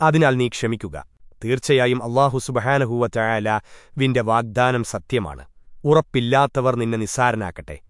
അതിനാൽ നീ ക്ഷമിക്കുക. തീർച്ചയായും അള്ളാഹു സുബഹാനഹൂവറ്റായാല വിന്റെ വാഗ്ദാനം സത്യമാണ്. ഉറപ്പില്ലാത്തവർ നിന്നെ നിസ്സാരനാക്കട്ടെ.